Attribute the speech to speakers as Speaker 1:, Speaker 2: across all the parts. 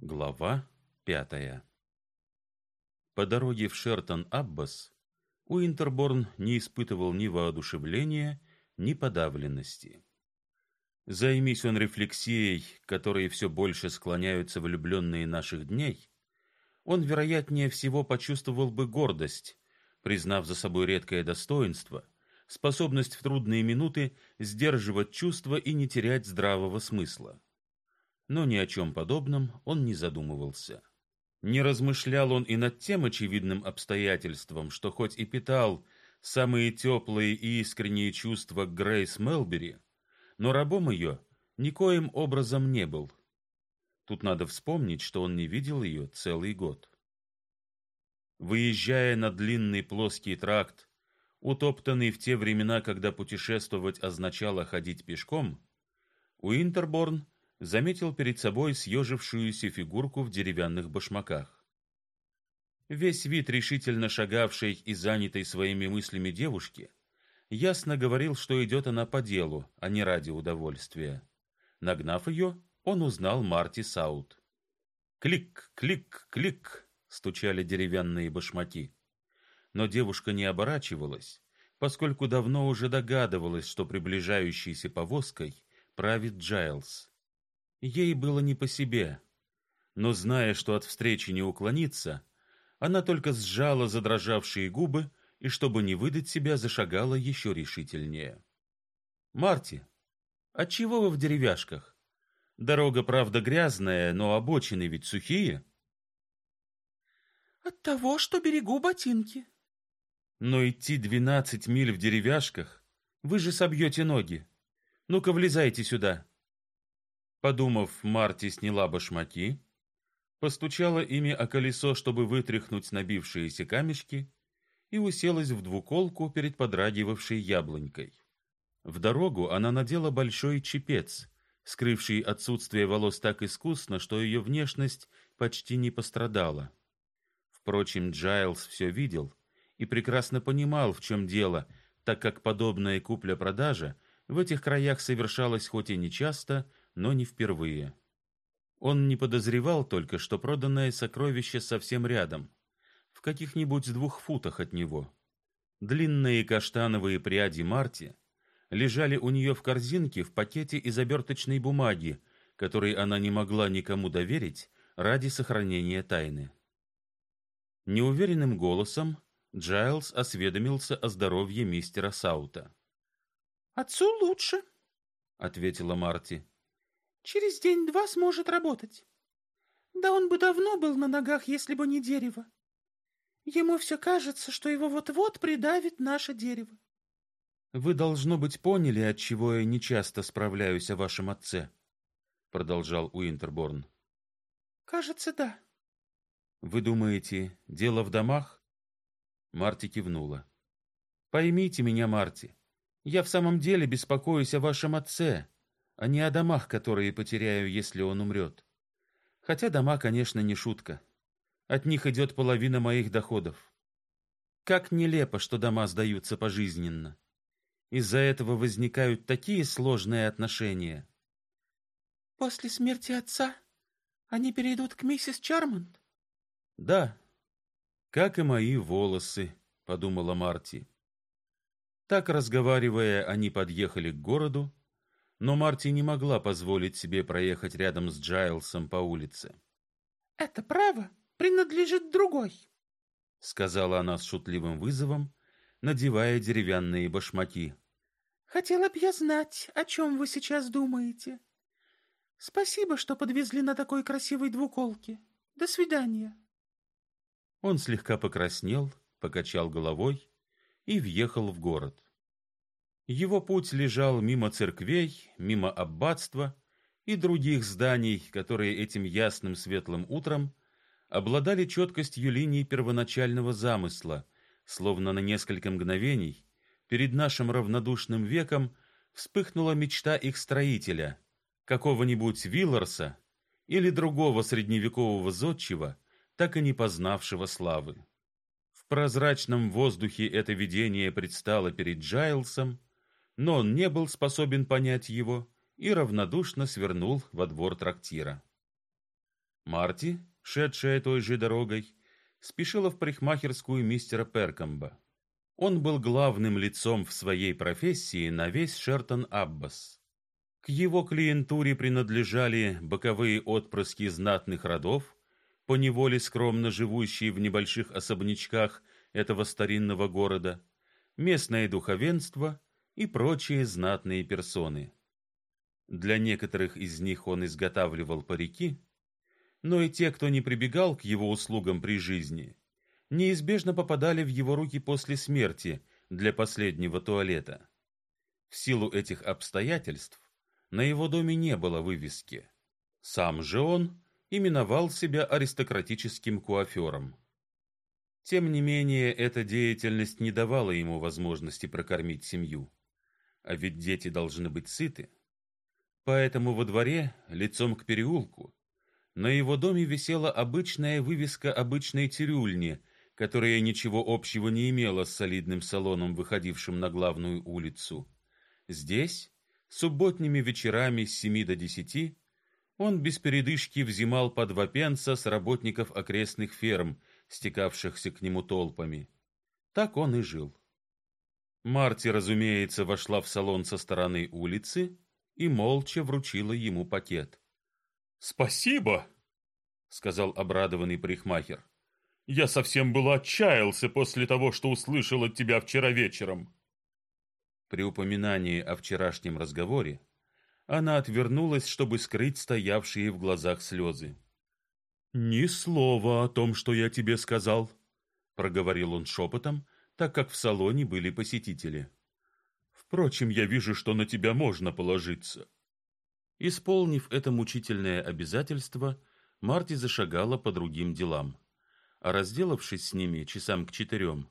Speaker 1: Глава пятая По дороге в Шертон-Аббас Уинтерборн не испытывал ни воодушевления, ни подавленности. Займись он рефлексией, которой все больше склоняются влюбленные наших дней, он, вероятнее всего, почувствовал бы гордость, признав за собой редкое достоинство, способность в трудные минуты сдерживать чувства и не терять здравого смысла. Но ни о чем подобном он не задумывался. Не размышлял он и над тем очевидным обстоятельством, что хоть и питал самые теплые и искренние чувства к Грейс Мелбери, но рабом ее никоим образом не был. Тут надо вспомнить, что он не видел ее целый год. Выезжая на длинный плоский тракт, утоптанный в те времена, когда путешествовать означало ходить пешком, Уинтерборн заметил перед собой съежившуюся фигурку в деревянных башмаках. Весь вид решительно шагавшей и занятой своими мыслями девушки ясно говорил, что идет она по делу, а не ради удовольствия. Нагнав ее, он узнал Марти Саут. Клик, клик, клик стучали деревянные башмаки. Но девушка не оборачивалась, поскольку давно уже догадывалась, что приближающейся повозкой правит Джайлс. Ей было не по себе, но зная, что от встречи не уклониться, она только сжала задрожавшие губы и, чтобы не выдать себя, зашагала еще решительнее. Марти, отчего вы в деревяшках? Дорога, правда, грязная, но обочины ведь сухие.
Speaker 2: От того, что берегу ботинки.
Speaker 1: Но идти двенадцать миль в деревяшках, вы же собьете ноги. Ну-ка, влезайте сюда. Подумав, Марти сняла башмаки, постучала ими о колесо, чтобы вытряхнуть набившиеся камешки, и уселась в двуколку перед подрагивавшей яблонькой. В дорогу она надела большой чепец, скрывший отсутствие волос так искусно, что ее внешность почти не пострадала. Впрочем, Джайлс все видел и прекрасно понимал, в чем дело, так как подобная купля-продажа в этих краях совершалась хоть и нечасто, но не впервые. Он не подозревал только, что проданное сокровище совсем рядом, в каких-нибудь двух футах от него. Длинные каштановые пряди Марти лежали у нее в корзинке в пакете из оберточной бумаги, который она не могла никому доверить ради сохранения тайны. Неуверенным голосом Джайлс осведомился о здоровье мистера Саута.
Speaker 2: Отцу лучше,
Speaker 1: ответила Марти.
Speaker 2: Через день-два сможет работать. Да он бы давно был на ногах, если бы не дерево. Ему все кажется, что его вот-вот придавит наше дерево.
Speaker 1: Вы должно быть поняли, от чего я нечасто справляюсь о вашем отце, продолжал Уинтерборн.
Speaker 2: Кажется, да.
Speaker 1: Вы думаете, дело в домах? Марти кивнула. Поймите меня, Марти. Я в самом деле беспокоюсь о вашем отце а не о домах, которые потеряю, если он умрет. Хотя дома, конечно, не шутка. От них идет половина моих доходов. Как нелепо, что дома сдаются пожизненно. Из-за этого возникают такие сложные отношения.
Speaker 2: После смерти отца они перейдут к миссис Чармонт?
Speaker 1: Да. Как и мои волосы, подумала Марти. Так разговаривая, они подъехали к городу но Марти не могла позволить себе проехать рядом с Джайлсом по улице.
Speaker 2: Это право принадлежит другой,
Speaker 1: сказала она с шутливым вызовом, надевая деревянные башмаки.
Speaker 2: Хотела б я знать, о чем вы сейчас думаете. Спасибо, что подвезли на такой красивой двуколке. До свидания.
Speaker 1: Он слегка покраснел, покачал головой и въехал в город. Его путь лежал мимо церквей, мимо аббатства и других зданий, которые этим ясным светлым утром обладали четкостью линий первоначального замысла, словно на несколько мгновений перед нашим равнодушным веком вспыхнула мечта их строителя, какого-нибудь Вилларса или другого средневекового зодчего, так и не познавшего славы. В прозрачном воздухе это видение предстало перед Джайлсом, но он не был способен понять его и равнодушно свернул во двор трактира. Марти, шедшая той же дорогой, спешила в парикмахерскую мистера Перкомба. Он был главным лицом в своей профессии на весь Шертон-Аббас. К его клиентуре принадлежали боковые отпрыски знатных родов, поневоле скромно живущие в небольших особнячках этого старинного города, местное духовенство и прочие знатные персоны. Для некоторых из них он изготавливал парики, но и те, кто не прибегал к его услугам при жизни, неизбежно попадали в его руки после смерти для последнего туалета. В силу этих обстоятельств на его доме не было вывески. Сам же он именовал себя аристократическим куафером. Тем не менее, эта деятельность не давала ему возможности прокормить семью. А ведь дети должны быть сыты. Поэтому во дворе, лицом к переулку, на его доме висела обычная вывеска обычной цирюльни, которая ничего общего не имела с солидным салоном, выходившим на главную улицу. Здесь, субботними вечерами с семи до десяти, он без передышки взимал по два пенса с работников окрестных ферм, стекавшихся к нему толпами. Так он и жил. Марти, разумеется, вошла в салон со стороны улицы и молча вручила ему пакет.
Speaker 3: «Спасибо!» — сказал обрадованный парикмахер. «Я совсем было отчаялся после того, что услышал от тебя вчера вечером».
Speaker 1: При упоминании о вчерашнем разговоре она отвернулась, чтобы скрыть стоявшие в глазах слезы.
Speaker 3: «Ни слова о том, что я тебе сказал», — проговорил он шепотом, так как в салоне были посетители. «Впрочем, я вижу, что на тебя можно положиться».
Speaker 1: Исполнив это мучительное обязательство, Марти зашагала по другим делам. А разделавшись с ними часам к четырем,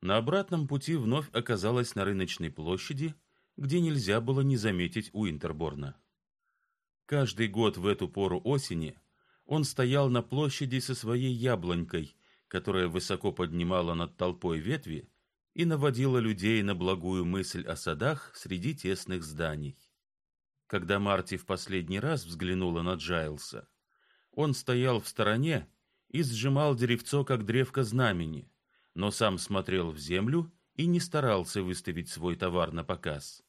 Speaker 1: на обратном пути вновь оказалась на рыночной площади, где нельзя было не заметить Уинтерборна. Каждый год в эту пору осени он стоял на площади со своей яблонькой, которая высоко поднимала над толпой ветви и наводила людей на благую мысль о садах среди тесных зданий. Когда Марти в последний раз взглянула на Джайлса, он стоял в стороне и сжимал деревцо, как древко знамени, но сам смотрел в землю и не старался выставить свой товар на показ.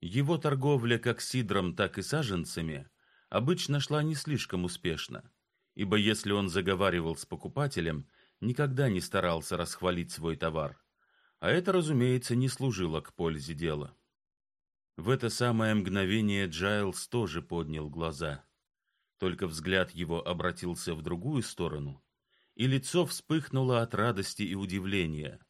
Speaker 1: Его торговля как сидром, так и саженцами обычно шла не слишком успешно, ибо если он заговаривал с покупателем, никогда не старался расхвалить свой товар, а это, разумеется, не служило к пользе дела. В это самое мгновение Джайлс тоже поднял глаза. Только взгляд его обратился в другую сторону, и лицо вспыхнуло от радости и удивления.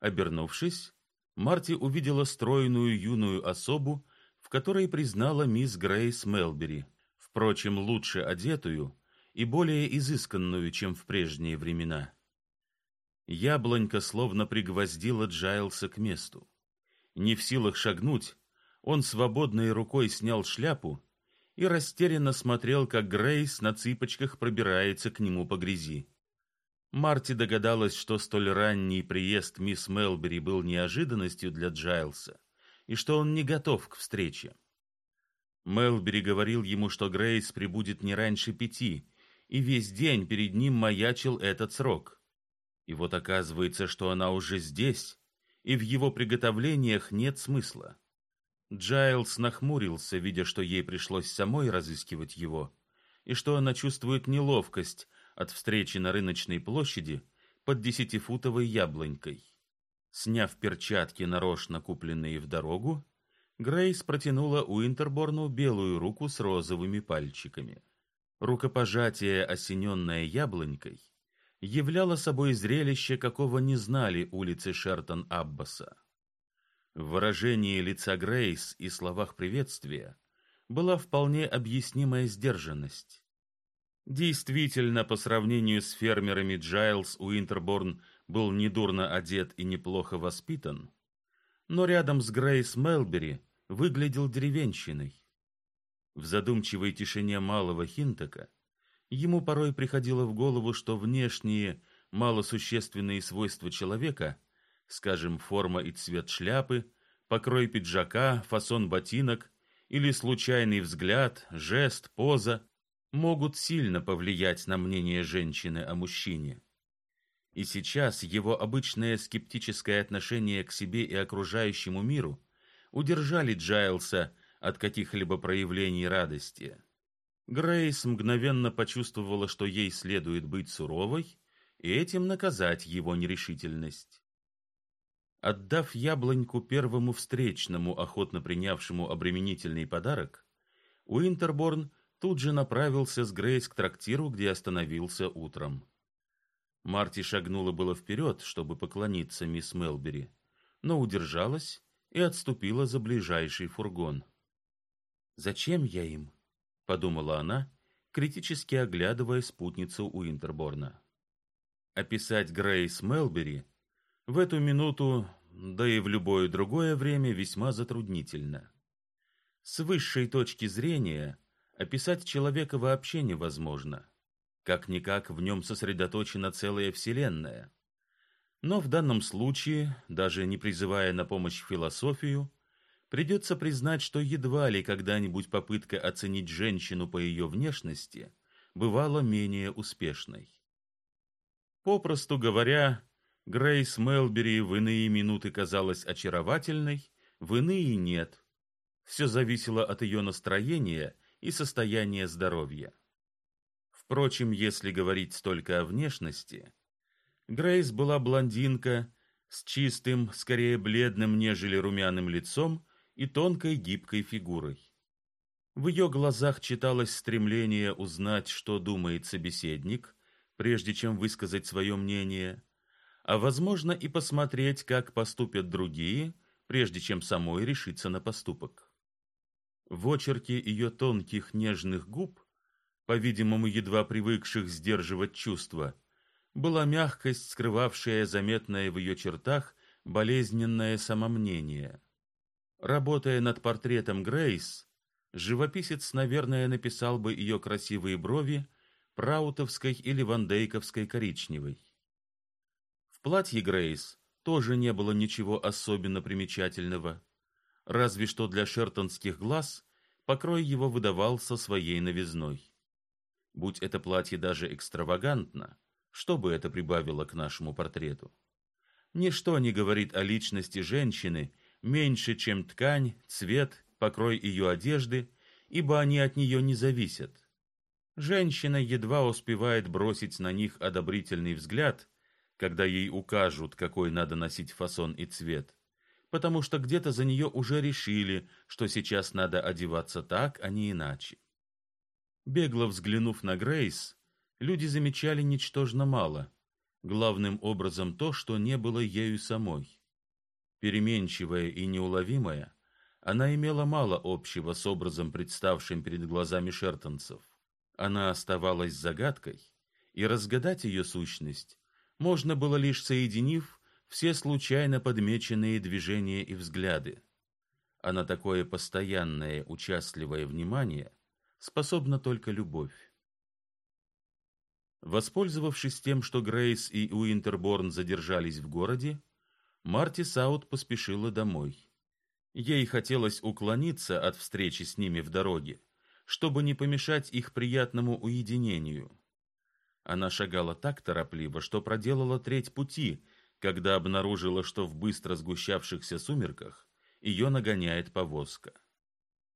Speaker 1: Обернувшись, Марти увидела стройную юную особу, в которой признала мисс Грейс Мелбери, впрочем, лучше одетую и более изысканную, чем в прежние времена. Яблонька словно пригвоздила Джайлса к месту. Не в силах шагнуть, он свободной рукой снял шляпу и растерянно смотрел, как Грейс на цыпочках пробирается к нему по грязи. Марти догадалась, что столь ранний приезд мисс Мелбери был неожиданностью для Джайлса и что он не готов к встрече. Мелбери говорил ему, что Грейс прибудет не раньше пяти, и весь день перед ним маячил этот срок. И вот оказывается, что она уже здесь, и в его приготовлениях нет смысла. Джайлс нахмурился, видя, что ей пришлось самой разыскивать его, и что она чувствует неловкость от встречи на рыночной площади под десятифутовой яблонькой. Сняв перчатки, нарочно купленные в дорогу, Грейс протянула Уинтерборну белую руку с розовыми пальчиками. Рукопожатие, осененное яблонькой, являло собой зрелище, какого не знали улицы Шертон-Аббаса. В выражении лица Грейс и словах приветствия была вполне объяснимая сдержанность. Действительно, по сравнению с фермерами Джайлс Уинтерборн был недурно одет и неплохо воспитан, но рядом с Грейс Мелбери выглядел деревенщиной. В задумчивой тишине малого Хинтока Ему порой приходило в голову, что внешние малосущественные свойства человека, скажем, форма и цвет шляпы, покрой пиджака, фасон ботинок или случайный взгляд, жест, поза, могут сильно повлиять на мнение женщины о мужчине. И сейчас его обычное скептическое отношение к себе и окружающему миру удержали Джайлса от каких-либо проявлений радости. Грейс мгновенно почувствовала, что ей следует быть суровой и этим наказать его нерешительность. Отдав яблоньку первому встречному, охотно принявшему обременительный подарок, Уинтерборн тут же направился с Грейс к трактиру, где остановился утром. Марти шагнула было вперед, чтобы поклониться мисс Мелбери, но удержалась и отступила за ближайший фургон. Зачем я им? подумала она, критически оглядывая спутницу Уинтерборна. Описать Грейс Мелбери в эту минуту, да и в любое другое время весьма затруднительно. С высшей точки зрения описать человека вообще невозможно. Как-никак в нем сосредоточена целая вселенная. Но в данном случае, даже не призывая на помощь философию, придется признать, что едва ли когда-нибудь попытка оценить женщину по ее внешности бывала менее успешной. Попросту говоря, Грейс Мелбери в иные минуты казалась очаровательной, в иные нет. Все зависело от ее настроения и состояния здоровья. Впрочем, если говорить только о внешности, Грейс была блондинка с чистым, скорее бледным, нежели румяным лицом и тонкой гибкой фигурой. В ее глазах читалось стремление узнать, что думает собеседник, прежде чем высказать свое мнение, а возможно и посмотреть, как поступят другие, прежде чем самой решиться на поступок. В очерке ее тонких нежных губ, по-видимому, едва привыкших сдерживать чувства, была мягкость, скрывавшая заметное в ее чертах болезненное самомнение. Работая над портретом Грейс, живописец, наверное, написал бы ее красивые брови праутовской или вандейковской коричневой. Платье Грейс тоже не было ничего особенно примечательного разве что для шертонских глаз покрой его выдавался своей новизной. Будь это платье даже экстравагантно, что бы это прибавило к нашему портрету? Ничто не говорит о личности женщины меньше, чем ткань, цвет, покрой ее одежды, ибо они от нее не зависят. Женщина едва успевает бросить на них одобрительный взгляд, когда ей укажут, какой надо носить фасон и цвет потому что где-то за нее уже решили, что сейчас надо одеваться так, а не иначе. Бегло взглянув на Грейс, люди замечали ничтожно мало, главным образом то, что не было ею самой. Переменчивая и неуловимая, она имела мало общего с образом, представшим перед глазами шертонцев. Она оставалась загадкой, и разгадать ее сущность можно было лишь соединив все случайно подмеченные движения и взгляды. А на такое постоянное участливое внимание способна только любовь. Воспользовавшись тем, что Грейс и Уинтерборн задержались в городе, Марти Саут поспешила домой. Ей хотелось уклониться от встречи с ними в дороге, чтобы не помешать их приятному уединению. Она шагала так торопливо, что проделала треть пути, когда обнаружила, что в быстро сгущавшихся сумерках ее нагоняет повозка.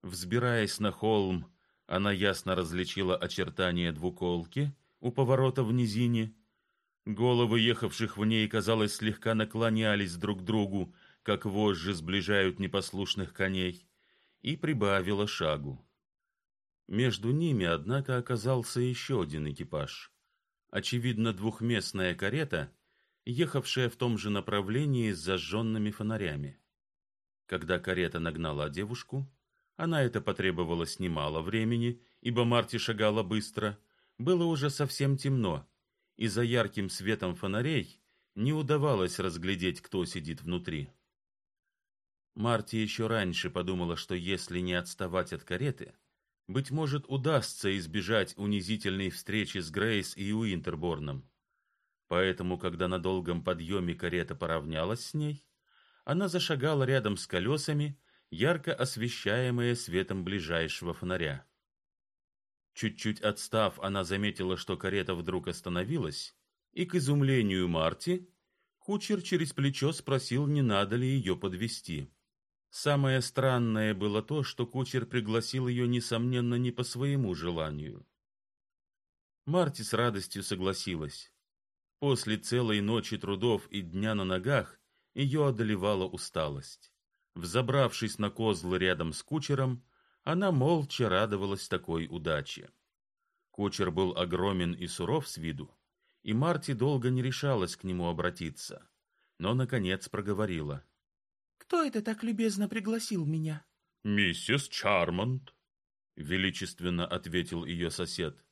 Speaker 1: Взбираясь на холм, она ясно различила очертания двуколки у поворота в низине. Головы ехавших в ней, казалось, слегка наклонялись друг к другу, как вожжи сближают непослушных коней, и прибавила шагу. Между ними, однако, оказался еще один экипаж. Очевидно, двухместная карета ехавшая в том же направлении с зажженными фонарями. Когда карета нагнала девушку, она это потребовалось немало времени, ибо Марти шагала быстро, было уже совсем темно, и за ярким светом фонарей не удавалось разглядеть, кто сидит внутри. Марти еще раньше подумала, что если не отставать от кареты, Быть может, удастся избежать унизительной встречи с Грейс и Уинтерборном. Поэтому, когда на долгом подъеме карета поравнялась с ней, она зашагала рядом с колесами, ярко освещаемая светом ближайшего фонаря. Чуть-чуть отстав, она заметила, что карета вдруг остановилась, и к изумлению Марти кучер через плечо спросил, не надо ли ее подвести. Самое странное было то, что кучер пригласил ее несомненно не по своему желанию. Марти с радостью согласилась. После целой ночи трудов и дня на ногах ее одолевала усталость. Взобравшись на козлы рядом с кучером, она молча радовалась такой удаче. Кучер был огромен и суров с виду, и Марти долго не решалась к нему обратиться, но наконец проговорила:
Speaker 2: "Кто это так любезно пригласил меня?"
Speaker 3: "Миссис Чармонт",
Speaker 1: величественно ответил ее сосед.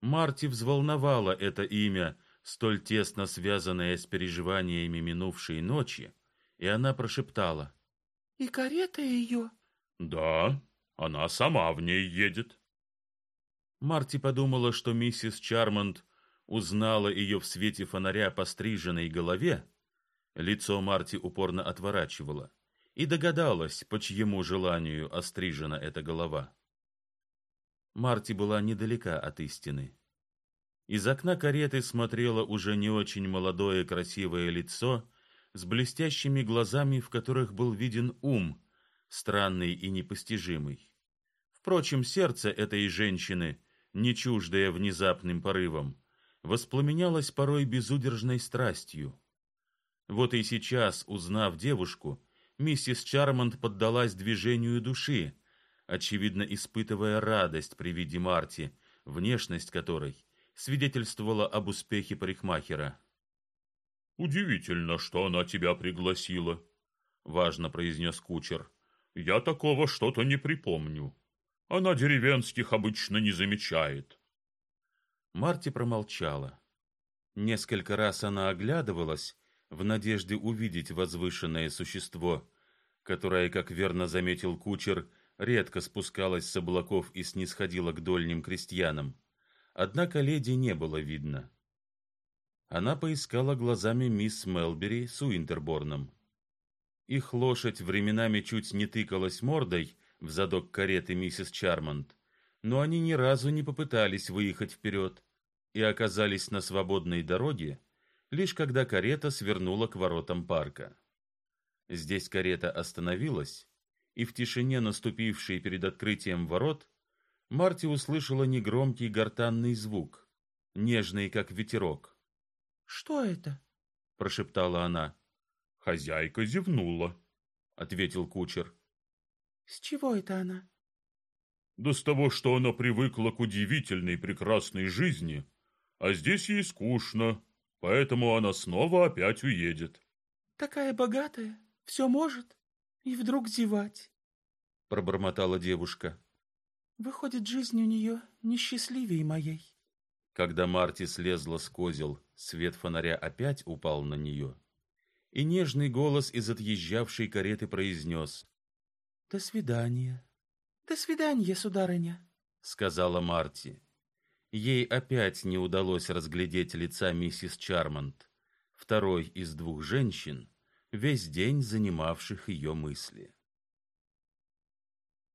Speaker 1: Марти взволновало это имя, столь тесно связанное с переживаниями минувшей ночи, и она прошептала:
Speaker 2: "И карета ее?"
Speaker 3: "Да, она сама в ней едет".
Speaker 1: Марти подумала, что миссис Чармонт узнала ее в свете фонаря по стриженной голове, лицо Марти упорно отворачивало, и догадалась, по чьему желанию острижена эта голова. Марти была недалека от истины. Из окна кареты смотрело уже не очень молодое красивое лицо с блестящими глазами, в которых был виден ум, странный и непостижимый. Впрочем, сердце этой женщины, не чуждое внезапным порывом, воспламенялось порой безудержной страстью. Вот и сейчас, узнав девушку, миссис Чармонт поддалась движению души, очевидно испытывая радость при виде Марти, внешность которой свидетельствовало об успехе парикмахера.
Speaker 3: Удивительно, что она тебя пригласила, важно произнес кучер. Я такого что-то не припомню. Она деревенских обычно не замечает.
Speaker 1: Марти промолчала. Несколько раз она оглядывалась в надежде увидеть возвышенное существо, которое, как верно заметил кучер, редко спускалось с облаков и снисходило к дольним крестьянам. Однако леди не было видно. Она поискала глазами мисс Мелбери с Уинтерборном. Их лошадь временами чуть не тыкалась мордой в задок кареты миссис Чармонт, но они ни разу не попытались выехать вперед и оказались на свободной дороге, лишь когда карета свернула к воротам парка. Здесь карета остановилась, и в тишине, наступившей перед открытием ворот, Марти услышала негромкий гортанный звук, нежный, как ветерок.
Speaker 2: «Что это?»
Speaker 1: — прошептала она.
Speaker 3: «Хозяйка зевнула», — ответил кучер.
Speaker 2: «С чего это она?»
Speaker 3: «Да с того, что она привыкла к удивительной прекрасной жизни, а здесь ей скучно, поэтому она снова опять уедет».
Speaker 2: «Такая богатая, все может, и вдруг зевать», —
Speaker 1: пробормотала девушка.
Speaker 2: Выходит, жизнь у нее несчастливее моей.
Speaker 1: Когда Марти слезла с козел, свет фонаря опять упал на нее, и нежный голос из отъезжавшей кареты произнес
Speaker 2: «До свидания». «До свидания, сударыня», —
Speaker 1: сказала Марти. Ей опять не удалось разглядеть лица миссис Чармонт, второй из двух женщин, весь день занимавших ее мысли.